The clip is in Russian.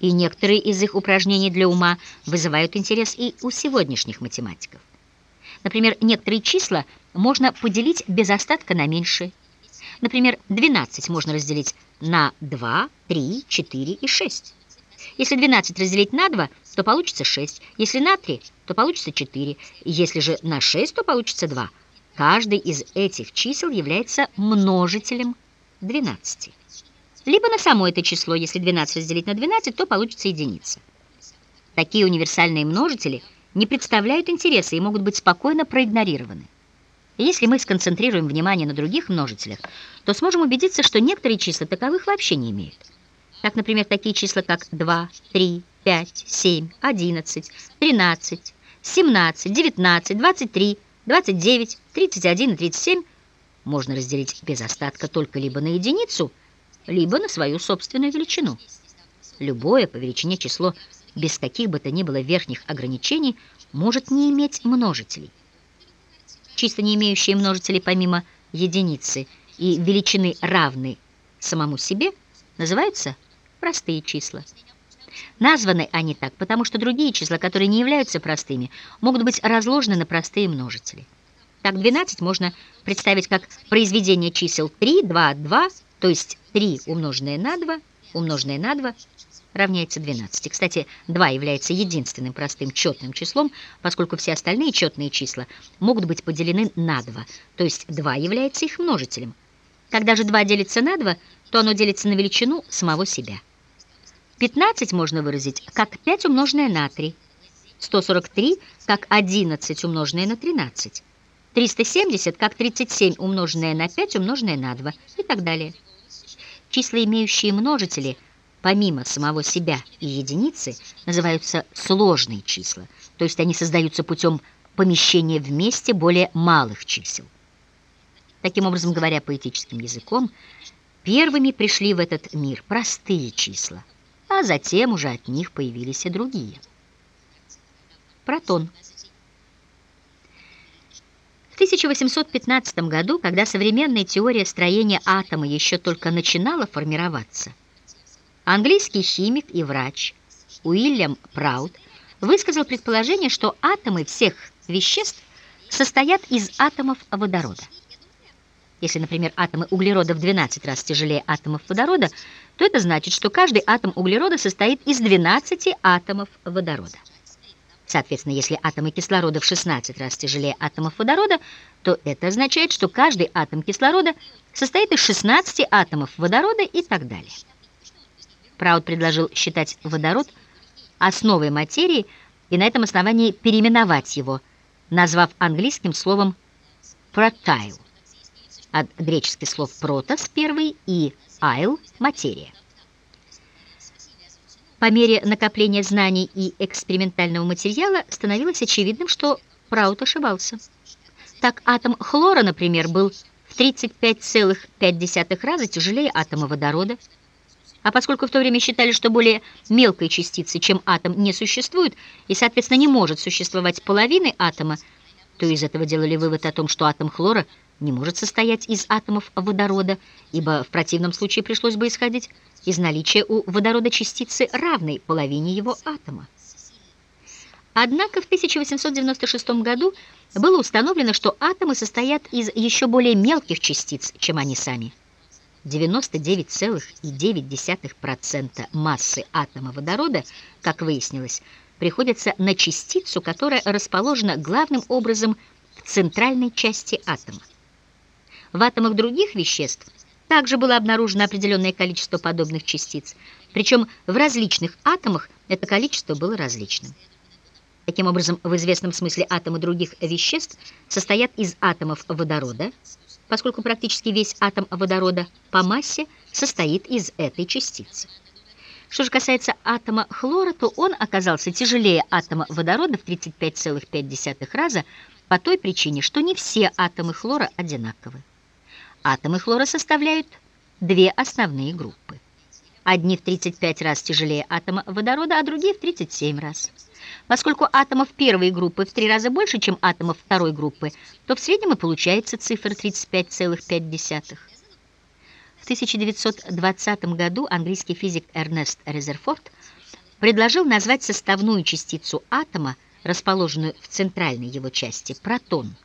и некоторые из их упражнений для ума вызывают интерес и у сегодняшних математиков. Например, некоторые числа можно поделить без остатка на меньшие. Например, 12 можно разделить на 2, 3, 4 и 6. Если 12 разделить на 2, то получится 6. Если на 3, то получится 4. Если же на 6, то получится 2. Каждый из этих чисел является множителем 12. Либо на само это число, если 12 разделить на 12, то получится единица. Такие универсальные множители не представляют интереса и могут быть спокойно проигнорированы. Если мы сконцентрируем внимание на других множителях, то сможем убедиться, что некоторые числа таковых вообще не имеют. Так, например, такие числа, как 2, 3, 5, 7, 11, 13, 17, 19, 23, 29, 31 и 37 можно разделить без остатка только либо на единицу, либо на свою собственную величину. Любое по величине число без каких бы то ни было верхних ограничений может не иметь множителей. Числа, не имеющие множителей помимо единицы и величины равной самому себе, называются простые числа. Названы они так, потому что другие числа, которые не являются простыми, могут быть разложены на простые множители. Так 12 можно представить как произведение чисел 3, 2, 2, то есть 3 умноженное на 2, умноженное на 2 равняется 12. Кстати, 2 является единственным простым четным числом, поскольку все остальные четные числа могут быть поделены на 2, то есть 2 является их множителем. Когда же 2 делится на 2, то оно делится на величину самого себя. 15 можно выразить как 5 умноженное на 3, 143 как 11 умноженное на 13, 370 как 37 умноженное на 5 умноженное на 2 и так далее. Числа, имеющие множители, помимо самого себя и единицы, называются сложные числа, то есть они создаются путем помещения вместе более малых чисел. Таким образом, говоря поэтическим языком, первыми пришли в этот мир простые числа – а затем уже от них появились и другие. Протон. В 1815 году, когда современная теория строения атома еще только начинала формироваться, английский химик и врач Уильям Праут высказал предположение, что атомы всех веществ состоят из атомов водорода. Если, например, атомы углерода в 12 раз тяжелее атомов водорода, то это значит, что каждый атом углерода состоит из 12 атомов водорода. Соответственно, если атомы кислорода в 16 раз тяжелее атомов водорода, то это означает, что каждый атом кислорода состоит из 16 атомов водорода и так далее. Прауд предложил считать водород основой материи и на этом основании переименовать его, назвав английским словом «протайл» от греческих слов «протос» — первый и «айл» — материя. По мере накопления знаний и экспериментального материала становилось очевидным, что Праут ошибался. Так атом хлора, например, был в 35,5 раза тяжелее атома водорода, а поскольку в то время считали, что более мелкой частицы, чем атом, не существует и, соответственно, не может существовать половины атома, то из этого делали вывод о том, что атом хлора – не может состоять из атомов водорода, ибо в противном случае пришлось бы исходить из наличия у водорода частицы, равной половине его атома. Однако в 1896 году было установлено, что атомы состоят из еще более мелких частиц, чем они сами. 99,9% массы атома водорода, как выяснилось, приходится на частицу, которая расположена главным образом в центральной части атома. В атомах других веществ также было обнаружено определенное количество подобных частиц, причем в различных атомах это количество было различным. Таким образом, в известном смысле атомы других веществ состоят из атомов водорода, поскольку практически весь атом водорода по массе состоит из этой частицы. Что же касается атома хлора, то он оказался тяжелее атома водорода в 35,5 раза по той причине, что не все атомы хлора одинаковы. Атомы хлора составляют две основные группы. Одни в 35 раз тяжелее атома водорода, а другие в 37 раз. Поскольку атомов первой группы в три раза больше, чем атомов второй группы, то в среднем и получается цифра 35,5. В 1920 году английский физик Эрнест Резерфорд предложил назвать составную частицу атома, расположенную в центральной его части, протон.